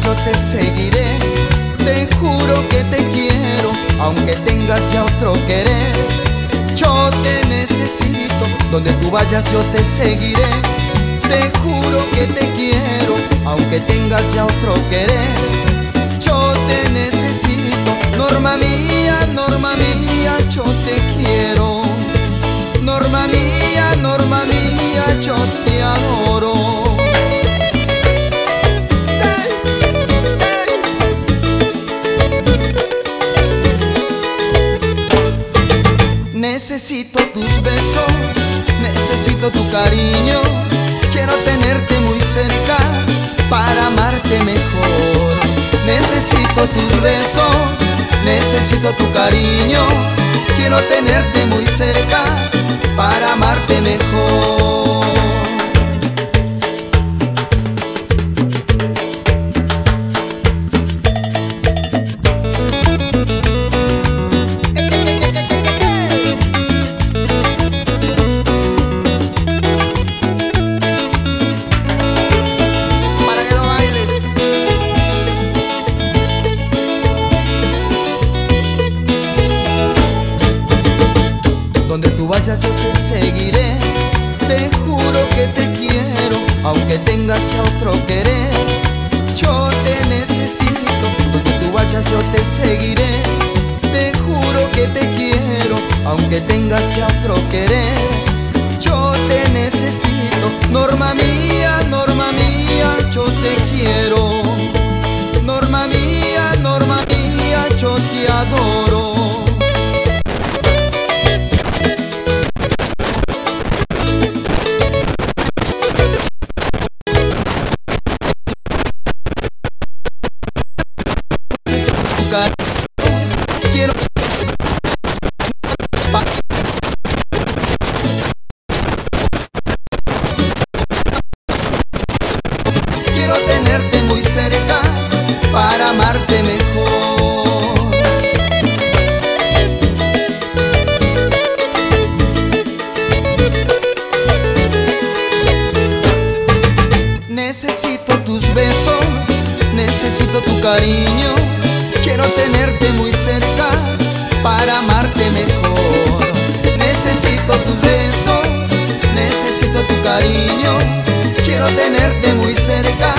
te seguiré. Te juro que te quiero, aunque tengas ya otro querer. Yo te necesito, donde tú vayas yo te seguiré. Te juro que te quiero, aunque tengas ya otro querer. Yo te necesito, Norma mía, Norma mía, yo te quiero. Norma mía, Norma mía, yo te Necesito tus besos, necesito tu cariño. Quiero tenerte muy cerca para amarte mejor. Necesito tus besos, necesito tu cariño. Quiero tenerte muy cerca para amarte mejor. Vayas yo te seguiré. Te juro que te quiero, aunque tengas ya otro querer. Yo te necesito, donde tú vayas yo te seguiré. Te juro que te quiero, aunque tengas ya otro querer. Para amarte mejor. Necesito tus besos, necesito tu cariño. Quiero tenerte muy cerca para amarte mejor. Necesito tus besos, necesito tu cariño. Quiero tenerte muy cerca